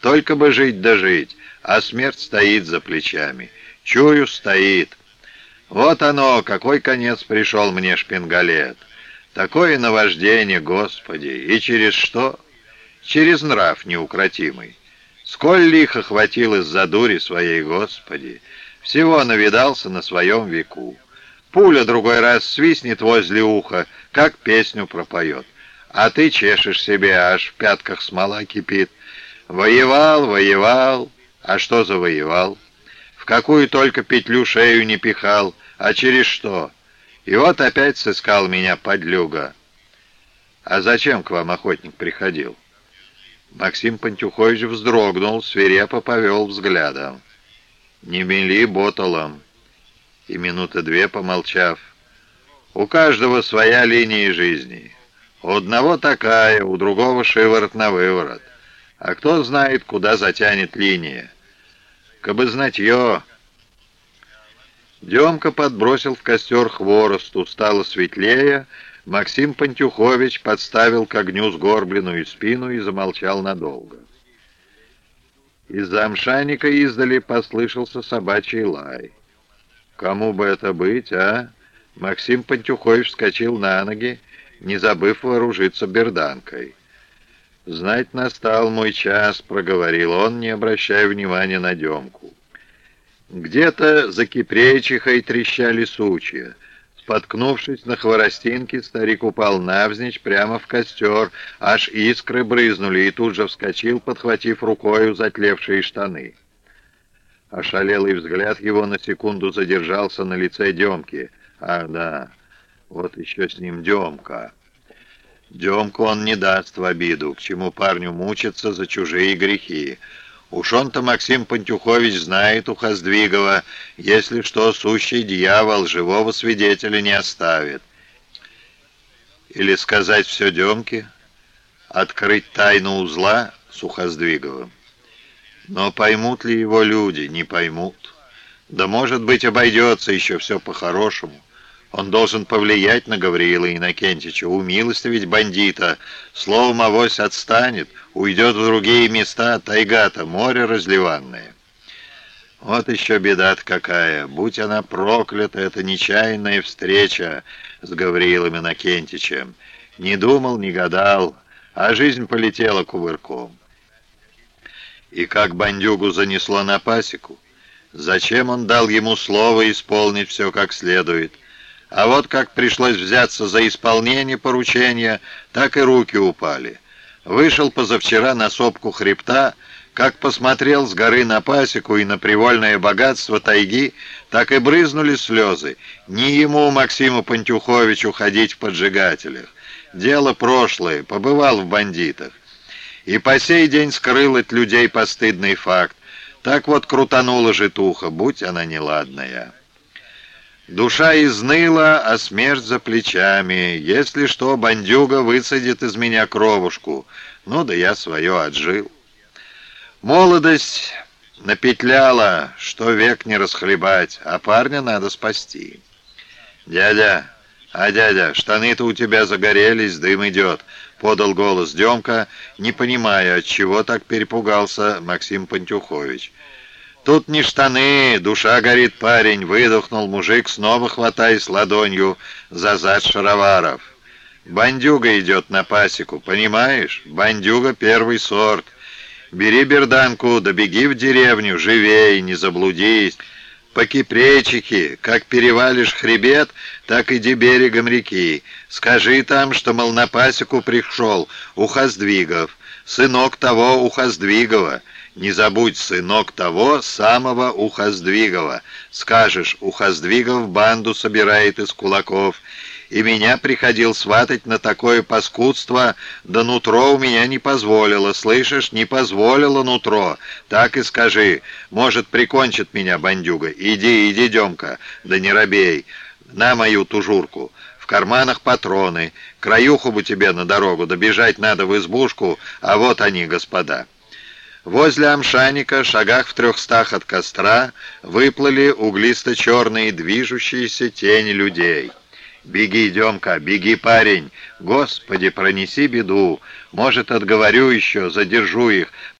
Только бы жить да жить, а смерть стоит за плечами. Чую, стоит. Вот оно, какой конец пришел мне шпингалет. Такое наваждение, Господи, и через что? Через нрав неукротимый. Сколь лихо хватил из-за дури своей, Господи, всего навидался на своем веку. Пуля другой раз свистнет возле уха, как песню пропоет. А ты чешешь себе, аж в пятках смола кипит. Воевал, воевал, а что завоевал? В какую только петлю шею не пихал, а через что? И вот опять сыскал меня подлюга. А зачем к вам охотник приходил? Максим Пантюхович вздрогнул, свирепо повел взглядом. «Не мели ботолом!» И минуты две помолчав. «У каждого своя линия жизни. У одного такая, у другого шиворот на выворот. А кто знает, куда затянет линия? Кабы знатье...» Демка подбросил в костер хворосту, стало светлее, Максим Пантюхович подставил к огню сгорбленную спину и замолчал надолго. Из-за амшаника издали послышался собачий лай. «Кому бы это быть, а?» Максим Пантюхович вскочил на ноги, не забыв вооружиться берданкой. «Знать настал мой час», — проговорил он, не обращая внимания на Демку. Где-то за кипречихой трещали сучья. Споткнувшись на хворостинке, старик упал навзничь прямо в костер, аж искры брызнули, и тут же вскочил, подхватив рукою затлевшие штаны. Ошалелый взгляд его на секунду задержался на лице Демки. Ах, да, вот еще с ним Демка. Демку он не даст в обиду, к чему парню мучиться за чужие грехи. Уж он-то Максим Пантюхович знает у Хоздвигова, если что, сущий дьявол живого свидетеля не оставит. Или сказать все Демке, открыть тайну узла с Ухоздвиговым. Но поймут ли его люди? Не поймут. Да, может быть, обойдется еще все по-хорошему. Он должен повлиять на Гавриила Иннокентича, умилостивить бандита. Словом, авось отстанет, уйдет в другие места, тайга-то, море разливанное. Вот еще беда-то какая. Будь она проклята, эта нечаянная встреча с Гавриилом Иннокентичем. Не думал, не гадал, а жизнь полетела кувырком. И как бандюгу занесло на пасеку? Зачем он дал ему слово исполнить все как следует? А вот как пришлось взяться за исполнение поручения, так и руки упали. Вышел позавчера на сопку хребта, как посмотрел с горы на пасеку и на привольное богатство тайги, так и брызнули слезы. Не ему, Максиму Пантюховичу, ходить в поджигателях. Дело прошлое, побывал в бандитах. И по сей день скрыл от людей постыдный факт. Так вот крутанула житуха, будь она неладная. Душа изныла, а смерть за плечами. Если что, бандюга высадит из меня кровушку. Ну да я свое отжил. Молодость напетляла, что век не расхлебать, а парня надо спасти. «Дядя, а дядя, штаны-то у тебя загорелись, дым идет», — подал голос Демка, не понимая, от чего так перепугался Максим Пантюхович. «Тут не штаны, душа горит парень», — выдохнул мужик, снова хватаясь ладонью за зад шароваров. «Бандюга идет на пасеку, понимаешь? Бандюга первый сорт. Бери берданку, да беги в деревню, живей, не заблудись. По кипречике, как перевалишь хребет, так иди берегом реки. Скажи там, что, мол, на пасеку пришел Ухоздвигов, сынок того Ухоздвигова». Не забудь, сынок того самого Ухоздвигова. Скажешь, Ухоздвигов банду собирает из кулаков. И меня приходил сватать на такое паскудство, да нутро у меня не позволило. Слышишь, не позволило нутро. Так и скажи. Может, прикончит меня бандюга. Иди, иди, Демка, да не робей. На мою тужурку. В карманах патроны. Краюху бы тебе на дорогу. Добежать надо в избушку, а вот они, господа». Возле Амшаника, шагах в трехстах от костра, выплыли углисто-черные движущиеся тени людей. «Беги, Демка, беги, парень! Господи, пронеси беду! Может, отговорю еще, задержу их,